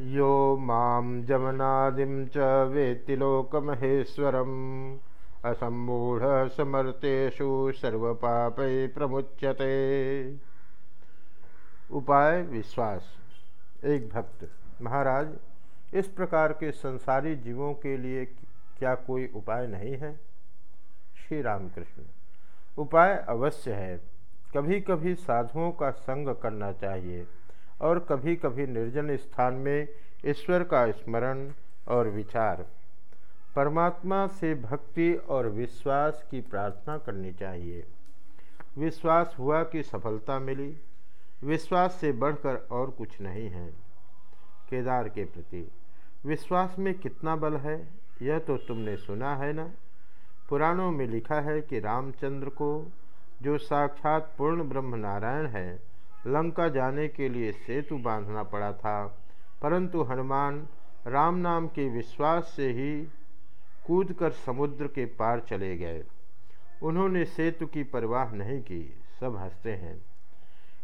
यो माँ जमनादिं च वेत्ति लोकमहेश्वरम्। असम्मूढ़ समर्थेषु सर्वपापै प्रमुच्यते। उपाय, विश्वास। एक भक्त, महाराज, इस प्रकार के संसारी जीवों के लिए क्या कोई उपाय नहीं है? श्री रामकृष्ण उपाय अवश्य है। कभी कभी साधुओं का संग करना चाहिए। और कभी कभी निर्जन स्थान में ईश्वर का स्मरण और विचार। परमात्मा से भक्ति और विश्वास की प्रार्थना करनी चाहिए। विश्वास हुआ कि सफलता मिली। विश्वास से बढ़कर और कुछ नहीं है। केदार के प्रति, विश्वास में कितना बल है, यह तो तुमने सुना है ना? पुराणों में लिखा है कि रामचंद्र को, जो साक्षात पूर्ण ब्रह्म नारायण है लंका जाने के लिए सेतु बांधना पड़ा था। परंतु हनुमान राम नाम के विश्वास से ही कूदकर समुद्र के पार चले गए। उन्होंने सेतु की परवाह नहीं की, सब हँसते हैं।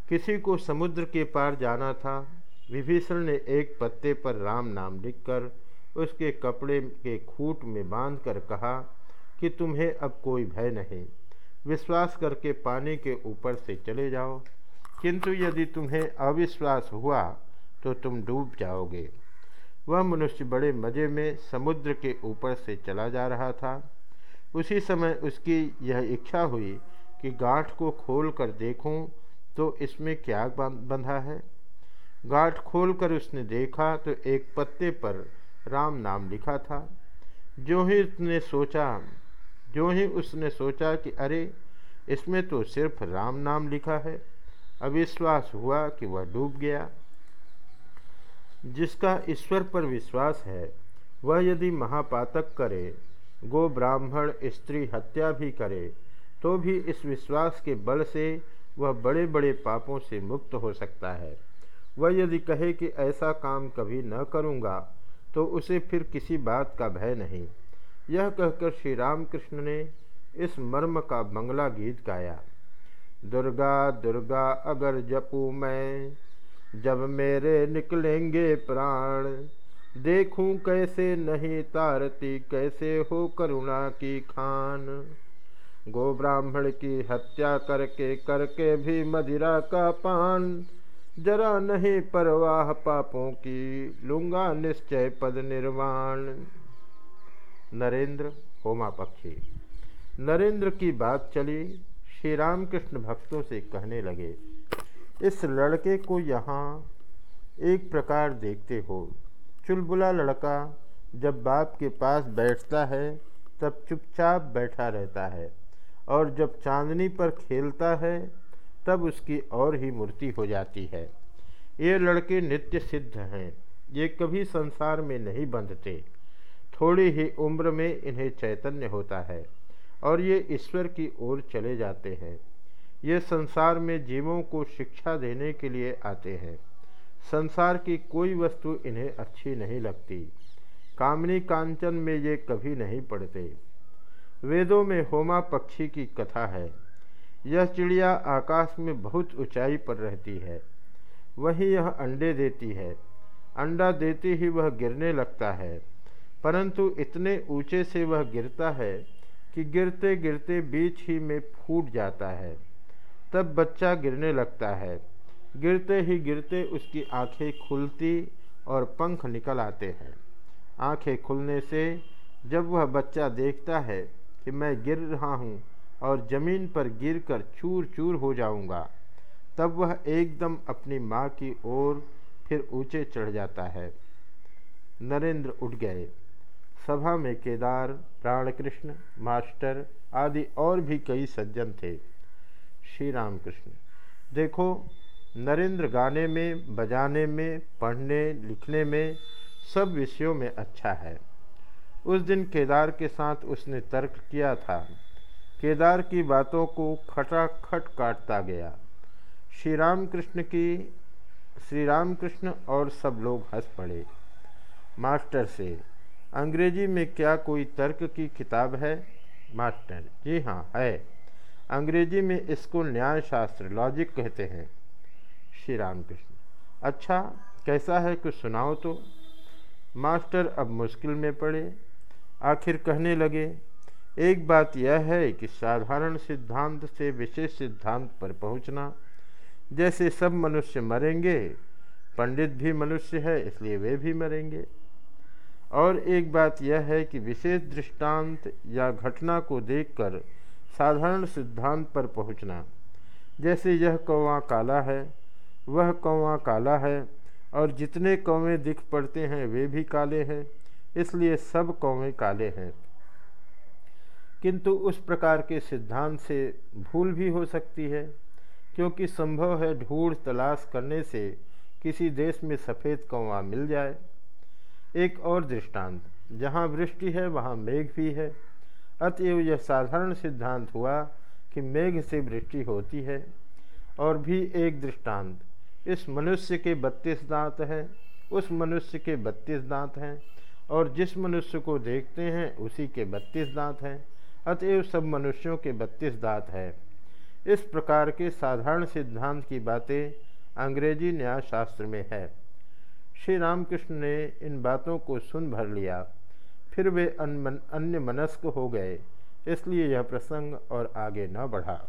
किसी को समुद्र के पार जाना था, विभीषण ने एक पत्ते पर राम नाम लिखकर उसके कपड़े के खूट में बांधकर कहा कि तुम्हें अब कोई भय नहीं। विश्वास करके पानी के ऊपर से चले जाओ। किंतु यदि तुम्हें अविश्वास हुआ तो तुम डूब जाओगे। वह मनुष्य बड़े मज़े में समुद्र के ऊपर से चला जा रहा था। उसी समय उसकी यह इच्छा हुई कि गांठ को खोल कर देखूँ तो इसमें क्या बंधा है? गांठ खोलकर उसने देखा तो एक पत्ते पर राम नाम लिखा था। जो ही उसने सोचा जो ही उसने सोचा कि अरे, इसमें तो सिर्फ़ राम नाम लिखा है। अविश्वास हुआ कि वह डूब गया। जिसका ईश्वर पर विश्वास है, वह यदि महापातक करे, गो ब्राह्मण स्त्री हत्या भी करे तो भी इस विश्वास के बल से वह बड़े बड़े पापों से मुक्त हो सकता है। वह यदि कहे कि ऐसा काम कभी न करूँगा तो उसे फिर किसी बात का भय नहीं। यह कहकर श्री रामकृष्ण ने इस मर्म का बंगला गीत गाया। दुर्गा दुर्गा अगर जपू मैं, जब मेरे निकलेंगे प्राण। देखूँ कैसे नहीं तारती, कैसे हो करुणा की खान। गो ब्राह्मण की हत्या करके करके भी मदिरा का पान। जरा नहीं परवाह पापों की, लूँगा निश्चय पद निर्वाण। नरेंद्र, होमा पक्षी। नरेंद्र की बात चली। श्री रामकृष्ण भक्तों से कहने लगे, इस लड़के को यहाँ एक प्रकार देखते हो। चुलबुला लड़का जब बाप के पास बैठता है, तब चुपचाप बैठा रहता है और जब चांदनी पर खेलता है, तब उसकी और ही मूर्ति हो जाती है। ये लड़के नित्य सिद्ध हैं, ये कभी संसार में नहीं बंधते। थोड़ी ही उम्र में इन्हें चैतन्य होता है। और ये ईश्वर की ओर चले जाते हैं। ये संसार में जीवों को शिक्षा देने के लिए आते हैं। संसार की कोई वस्तु इन्हें अच्छी नहीं लगती। कामनी कांचन में ये कभी नहीं पड़ते वेदों में होमा पक्षी की कथा है। यह चिड़िया आकाश में बहुत ऊंचाई पर रहती है। वहीं यह अंडे देती है। अंडा देते ही वह गिरने लगता है। परंतु इतने ऊँचे से वह गिरता है कि गिरते गिरते बीच ही में फूट जाता है, तब बच्चा गिरने लगता है। गिरते ही गिरते उसकी आँखें खुलती और पंख निकल आते हैं। आँखें खुलने से जब वह बच्चा देखता है कि मैं गिर रहा हूँ और ज़मीन पर गिरकर चूर चूर हो जाऊँगा, तब वह एकदम अपनी माँ की ओर फिर ऊँचे चढ़ जाता है। नरेंद्र उठ गए। सभा में केदार प्राणकृष्ण मास्टर आदि और भी कई सज्जन थे। श्री रामकृष्ण देखो, नरेंद्र गाने में, बजाने में, पढ़ने, लिखने में सब विषयों में अच्छा है। उस दिन केदार के साथ उसने तर्क किया था। केदार की बातों को खटाखट काटता गया। श्री राम कृष्ण की श्री राम कृष्ण और सब लोग हंस पड़े। मास्टर से अंग्रेज़ी में क्या कोई तर्क की किताब है? मास्टर, जी हाँ है। अंग्रेज़ी में इसको न्याय शास्त्र लॉजिक कहते हैं। श्री राम कृष्ण अच्छा कैसा है, कुछ सुनाओ तो। मास्टर अब मुश्किल में पड़े, आखिर कहने लगे, एक बात यह है कि साधारण सिद्धांत से विशेष सिद्धांत पर पहुँचना, जैसे सब मनुष्य मरेंगे, पंडित भी मनुष्य है, इसलिए वे भी मरेंगे। और एक बात यह है कि विशेष दृष्टांत या घटना को देखकर साधारण सिद्धांत पर पहुँचना। जैसे यह कौवा काला है, वह कौवा काला है और जितने कौवे दिख पड़ते हैं वे भी काले हैं, इसलिए सब कौवे काले हैं। किंतु उस प्रकार के सिद्धांत से भूल भी हो सकती है, क्योंकि संभव है ढूंढ तलाश करने से किसी देश में सफ़ेद कौवा मिल जाए। एक और दृष्टांत, जहाँ वृष्टि है, वहाँ मेघ भी है। अतएव यह साधारण सिद्धांत हुआ कि मेघ से वृष्टि होती है। और भी एक दृष्टांत, इस मनुष्य के बत्तीस दांत हैं, उस मनुष्य के बत्तीस दांत हैं, और जिस मनुष्य को देखते हैं, उसी के बत्तीस दांत हैं। अतएव सब मनुष्यों के बत्तीस दांत है। इस प्रकार के साधारण सिद्धांत की बातें अंग्रेज़ी न्याय शास्त्र में है। श्री रामकृष्ण ने इन बातों को सुन भर लिया। फिर वे अन्य मनस्क हो गए, इसलिए यह प्रसंग और आगे न बढ़ा।